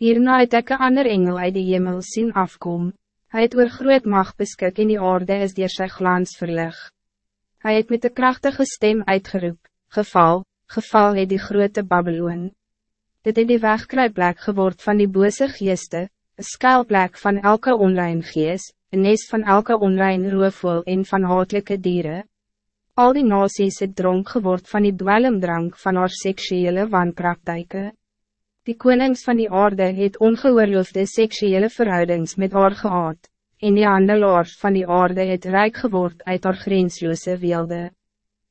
Hierna het ek een ander engel uit die hemel zien afkom. Hij het oor groot mag beskik in die orde is dier sy glans verlig. Hij het met de krachtige stem uitgeroep, geval, geval het die grote Babylon. Dit het die wegkruipplek geword van die bose geeste, een skuilplek van elke online geest, een nest van elke online roofvol en van haatlijke dieren. Al die nasies het dronk geword van die dwelmdrank van haar seksuele wanpraktijke. Die konings van die aarde het ongeoorloofde seksuele verhoudings met haar gehad, en die handelaars van die aarde het rijk geword uit haar grensloose weelde.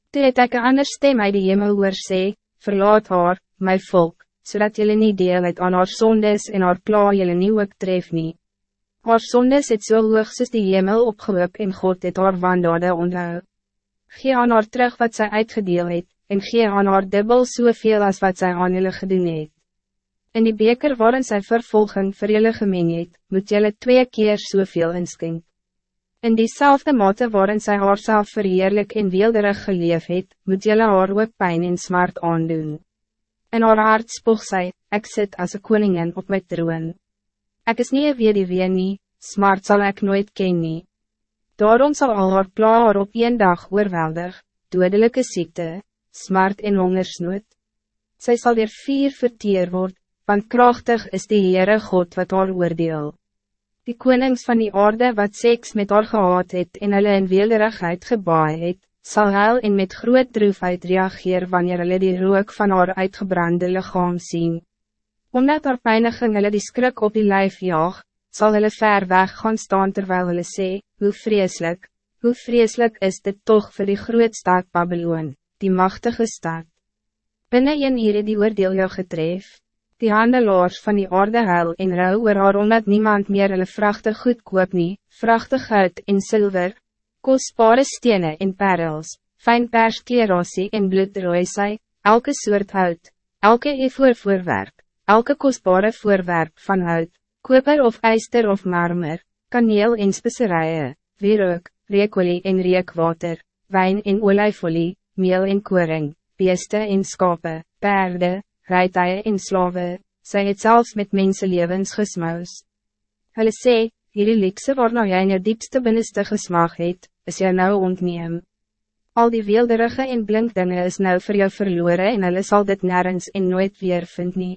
Toe het ek een ander stem uit die hemel hoor sê, verlaat haar, my volk, zodat jullie niet deel het aan haar zondes en haar pla jullie nie ook tref nie. Haar zondes het so hoog soos die hemel opgehoop en God het haar wandade onthou. Gee aan haar terug wat zij uitgedeel het, en gee aan haar dubbel soveel as wat zij aan jullie gedoen het. In die beker waarin zij vervolging vir jullie gemeen het, moet jullie twee keer soveel inskink. In diezelfde mate waarin zij haarzelf verheerlijk en weelderig geleef het, moet jullie haar ook pijn en smart aandoen. In haar hart spoeg sy, ek sit as een koningin op my troon. Ek is nie een weduwee nie, smart zal ik nooit ken nie. Daarom zal al haar pla haar op een dag oorweldig, dodelijke ziekte, smart en hongersnood. Zij zal weer vier verteer word, want krachtig is die Heere God wat haar oordeel. Die konings van die aarde wat seks met haar gehad het en hulle in weelderigheid gebaai het, zal huil en met groot droefheid reageer wanneer hulle die rook van haar uitgebrande lichaam zien. Omdat haar pijniging hulle die skrik op die lijf jaag, zal hulle ver weg gaan staan terwijl hulle sê, hoe vreselijk, hoe vreselijk is dit toch voor die groot staat Babylon, die machtige staat. Binnen een hier die oordeel jou getref, die handelaars van die aarde huil en rouw oor haar omdat niemand meer hulle vrachte goed koop nie, vrachte goud en zilver, kostbare stenen en perels, fijn persklerosie en bloedrooisai, elke soort hout, elke evoer voorwerp, elke kostbare voorwerp van hout, koper of ijster of marmer, kaneel en specerijen, wierook, reekolie en reekwater, wijn en olijfolie, meel en koring, beeste en skape, perde, rijtuie en slawe, sy het zelfs met mensenlevens gesmuis. Hulle sê, hierdie liekse waarna jy in jou diepste binneste gesmaak het, is jou nou ontneem. Al die weelderige en blink dinge is nou voor jou verloren en hulle sal dit nergens en nooit weer vind nie.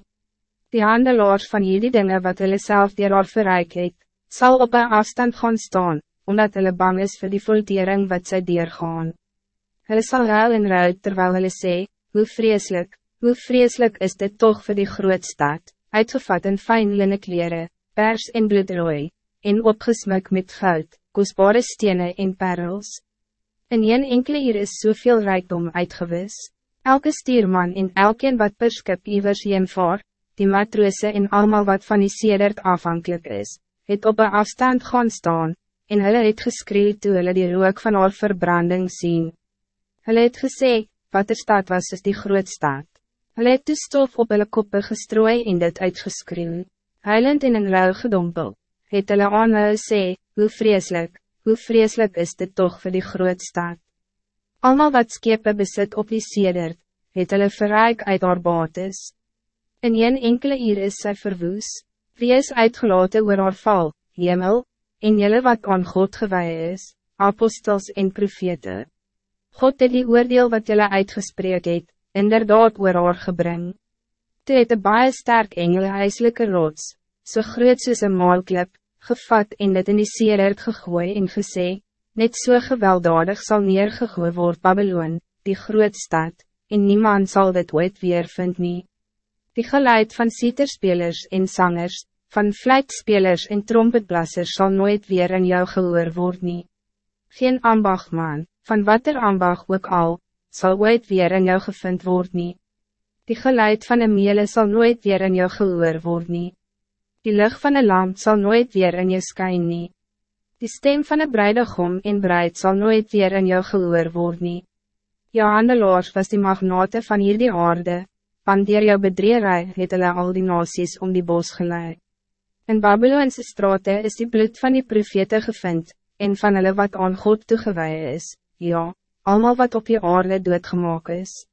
Die handelaars van hierdie dinge wat hulle self dier haar verreik het, sal op een afstand gaan staan, omdat hulle bang is voor die voltering wat sy deurgaan. Hulle sal ruil en ruil terwijl hulle sê, hoe vreselijk, hoe vreselijk is dit toch voor die grootstaat, uitgevat in fijn linnen kleren, pers en bloedrooi, en opgesmuk met goud, kostbare stenen en perels. In een enkele hier is zoveel so rijkdom uitgewis. Elke stierman en elkeen wat per skip ivers vaar, die matroose en allemaal wat van die sedert afhankelijk is, het op een afstand gaan staan, en hulle het geskreeuw toe hulle die rook van haar verbranding zien. Hulle het gesê, wat er staat was is die groot staat. Hulle het toe stof op hulle koppe gestrooi en dit uitgeskreeuw, huilend in een ruil gedompel het hulle aan hulle sê, hoe vreselijk, hoe vreselijk is dit toch voor die grootstaat. Almal wat skepe besit op die sedert, het hulle verrijk uit haar bates. In een enkele uur is sy verwoes, wie is uitgelaten oor haar val, hemel, en jylle wat aan God gewaai is, apostels en profete. God het die oordeel wat jylle uitgespreek het, inderdaad oor haar gebring. Toe het een baie sterk engel huiselijke rots, so groot soos een maalklip, gevat en dit in die seerert gegooi en gesê, net so gewelddadig zal neergegooi word Babylon, die groot stad, en niemand zal dit ooit weer vind nie. Die geluid van sieterspelers en zangers, van fluitspelers en trompetblassers zal nooit weer in jou gehoor word nie. Geen ambachtman, van wat er ambacht ook al, zal ooit weer in jou gevind word nie. Die geluid van een mele zal nooit weer in jou gehoor word nie. Die lucht van een lamp zal nooit weer in je skyn nie. Die stem van een bruidegom en bruid zal nooit weer in jou gehoor word nie. Jou handelaars was die magnate van hierdie aarde, van dier jou bedreerij het hulle al die nasies om die bos geleid. In Babylonse straten is die bloed van die profete gevind, en van hulle wat aan God toegeweid is, ja, allemaal wat op je aarde doodgemaak is.